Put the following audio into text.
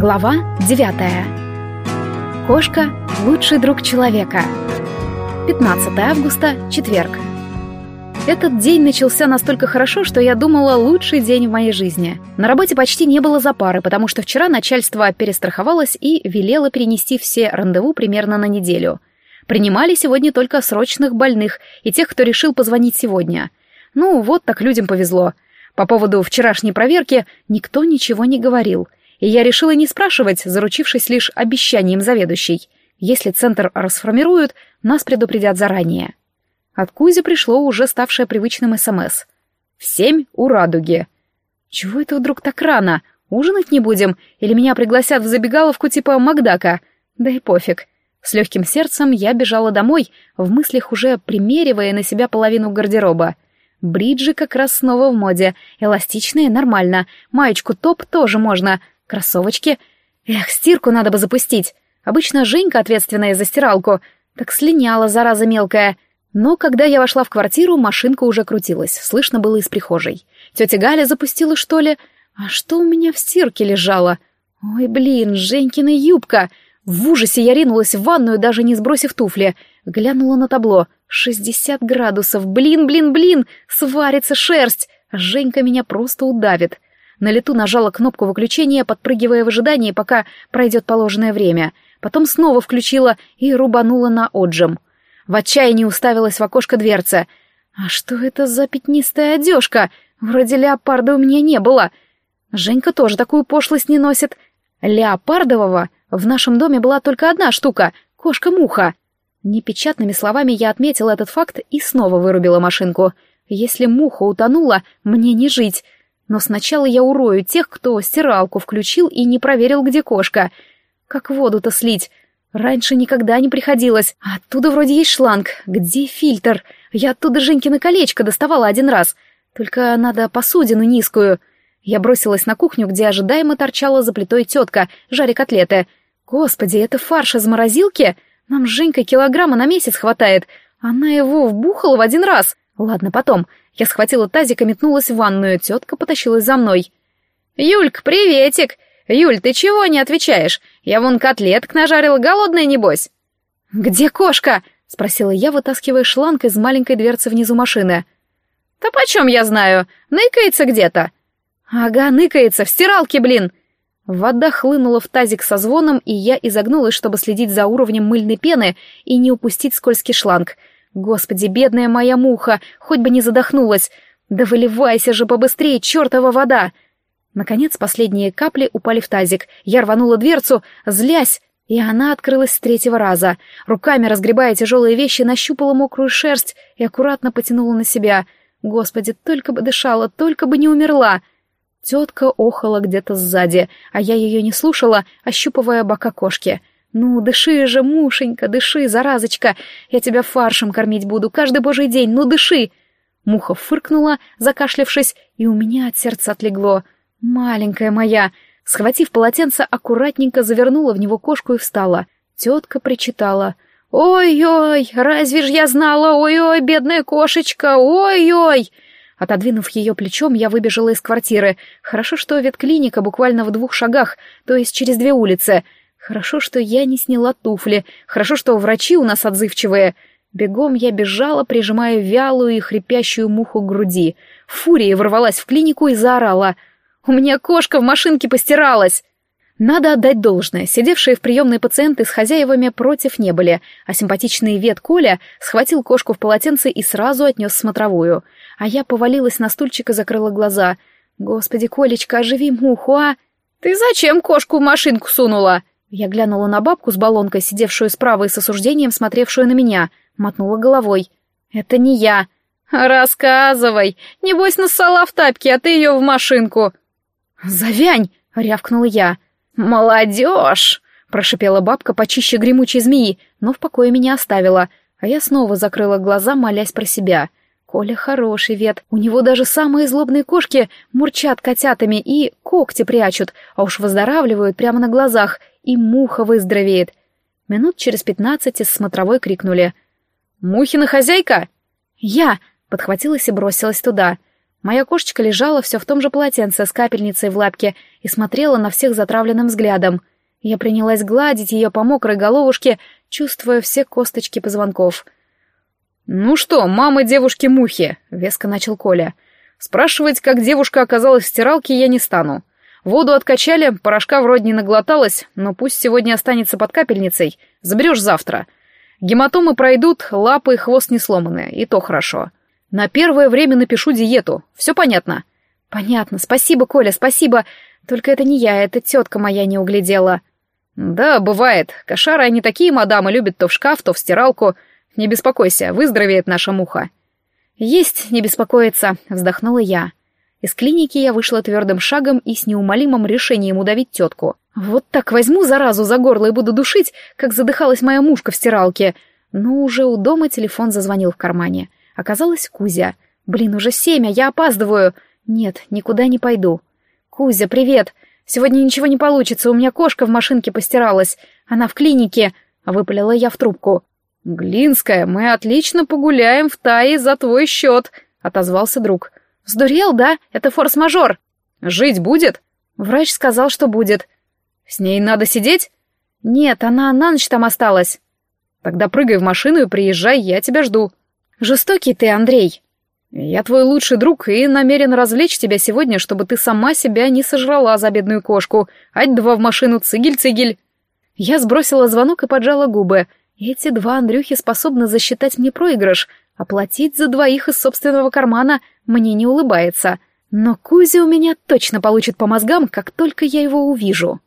Глава 9. Кошка — лучший друг человека. 15 августа, четверг. Этот день начался настолько хорошо, что я думала, лучший день в моей жизни. На работе почти не было запары, потому что вчера начальство перестраховалось и велело перенести все рандеву примерно на неделю. Принимали сегодня только срочных больных и тех, кто решил позвонить сегодня. Ну, вот так людям повезло. По поводу вчерашней проверки никто ничего не говорил — и я решила не спрашивать, заручившись лишь обещанием заведующей. Если центр расформируют, нас предупредят заранее. От Кузи пришло уже ставшее привычным СМС. «В семь у радуги». «Чего это вдруг так рано? Ужинать не будем? Или меня пригласят в забегаловку типа Макдака? Да и пофиг». С легким сердцем я бежала домой, в мыслях уже примеривая на себя половину гардероба. Бриджи как раз снова в моде, эластичные нормально, маечку топ тоже можно, Кроссовочки? Эх, стирку надо бы запустить. Обычно Женька ответственная за стиралку. Так слиняла, зараза мелкая. Но когда я вошла в квартиру, машинка уже крутилась. Слышно было из прихожей. Тетя Галя запустила, что ли? А что у меня в стирке лежало? Ой, блин, Женькина юбка! В ужасе я ринулась в ванную, даже не сбросив туфли. Глянула на табло. Шестьдесят градусов. Блин, блин, блин! Сварится шерсть! Женька меня просто удавит. На лету нажала кнопку выключения, подпрыгивая в ожидании, пока пройдет положенное время. Потом снова включила и рубанула на отжим. В отчаянии уставилась в окошко дверцы. «А что это за пятнистая одежка? Вроде леопарда у меня не было. Женька тоже такую пошлость не носит. Леопардового в нашем доме была только одна штука — кошка-муха». Непечатными словами я отметила этот факт и снова вырубила машинку. Если муха утонула, мне не жить. Но сначала я урою тех, кто стиралку включил и не проверил, где кошка. Как воду-то слить? Раньше никогда не приходилось. А оттуда вроде есть шланг. Где фильтр? Я оттуда Женькино колечко доставала один раз. Только надо посудину низкую. Я бросилась на кухню, где ожидаемо торчала за плитой тетка, жаря котлеты. Господи, это фарш из морозилки? Нам с Женькой килограмма на месяц хватает. Она его вбухала в один раз. Ладно, потом. Я схватила тазик и метнулась в ванную, тетка потащилась за мной. «Юлька, приветик! Юль, ты чего не отвечаешь? Я вон котлеток нажарила, голодная небось!» «Где кошка?» — спросила я, вытаскивая шланг из маленькой дверцы внизу машины. «Да почем я знаю? Ныкается где-то!» «Ага, ныкается, в стиралке, блин!» Вода хлынула в тазик со звоном, и я изогнулась, чтобы следить за уровнем мыльной пены и не упустить скользкий шланг — Господи, бедная моя муха, хоть бы не задохнулась. Да выливайся же побыстрее, чертова вода! Наконец последние капли упали в тазик. Я рванула дверцу, злясь, и она открылась с третьего раза. Руками, разгребая тяжелые вещи, нащупала мокрую шерсть и аккуратно потянула на себя. Господи, только бы дышала, только бы не умерла. Тетка охала где-то сзади, а я ее не слушала, ощупывая бока кошки — «Ну, дыши же, мушенька, дыши, заразочка! Я тебя фаршем кормить буду каждый божий день, ну дыши!» Муха фыркнула, закашлявшись, и у меня от сердца отлегло. «Маленькая моя!» Схватив полотенце, аккуратненько завернула в него кошку и встала. Тетка причитала. «Ой-ой, разве ж я знала, ой-ой, бедная кошечка, ой-ой!» Отодвинув ее плечом, я выбежала из квартиры. Хорошо, что ветклиника буквально в двух шагах, то есть через две улицы — Хорошо, что я не сняла туфли, хорошо, что врачи у нас отзывчивые. Бегом я бежала, прижимая вялую и хрипящую муху к груди. Фурия ворвалась в клинику и заорала. «У меня кошка в машинке постиралась!» Надо отдать должное, сидевшие в приемной пациенты с хозяевами против не были, а симпатичный вет Коля схватил кошку в полотенце и сразу отнес смотровую. А я повалилась на стульчик и закрыла глаза. «Господи, Колечка, оживи муху, а!» «Ты зачем кошку в машинку сунула?» Я глянула на бабку с баллонкой, сидевшую справа и с осуждением смотревшую на меня, мотнула головой. «Это не я». «Рассказывай! Небось, нассала в тапке, а ты ее в машинку!» «Завянь!» — рявкнула я. «Молодежь!» — прошипела бабка почище гремучей змеи, но в покое меня оставила, а я снова закрыла глаза, молясь про себя. Коля хороший вет, у него даже самые злобные кошки мурчат котятами и когти прячут, а уж выздоравливают прямо на глазах, и муха выздоровеет. Минут через пятнадцать из смотровой крикнули. «Мухина хозяйка?» «Я!» — подхватилась и бросилась туда. Моя кошечка лежала все в том же полотенце с капельницей в лапке и смотрела на всех затравленным взглядом. Я принялась гладить ее по мокрой головушке, чувствуя все косточки позвонков. «Ну что, мама девушки-мухи?» — веско начал Коля. «Спрашивать, как девушка оказалась в стиралке, я не стану. Воду откачали, порошка вроде не наглоталась, но пусть сегодня останется под капельницей. Заберешь завтра. Гематомы пройдут, лапы и хвост не сломаны, и то хорошо. На первое время напишу диету. Все понятно?» «Понятно. Спасибо, Коля, спасибо. Только это не я, это тетка моя не углядела». «Да, бывает. Кошары они такие, мадамы, любят то в шкаф, то в стиралку. Не беспокойся, выздоровеет наша муха». «Есть, не беспокоиться», — вздохнула я. Из клиники я вышла твердым шагом и с неумолимым решением удавить тетку. Вот так возьму заразу за горло и буду душить, как задыхалась моя мушка в стиралке. Но уже у дома телефон зазвонил в кармане. Оказалось, Кузя. Блин, уже семь, а я опаздываю. Нет, никуда не пойду. Кузя, привет. Сегодня ничего не получится, у меня кошка в машинке постиралась. Она в клинике. Выпалила я в трубку. «Глинская, мы отлично погуляем в Тае за твой счет», — отозвался друг. «Сдурел, да? Это форс-мажор». «Жить будет?» Врач сказал, что будет. «С ней надо сидеть?» «Нет, она на ночь там осталась». «Тогда прыгай в машину и приезжай, я тебя жду». «Жестокий ты, Андрей». «Я твой лучший друг и намерен развлечь тебя сегодня, чтобы ты сама себя не сожрала за бедную кошку. Ать-два в машину, цигель-цигель». Я сбросила звонок и поджала губы. Эти два Андрюхи способны засчитать мне проигрыш. Оплатить за двоих из собственного кармана мне не улыбается. Но Кузя у меня точно получит по мозгам, как только я его увижу.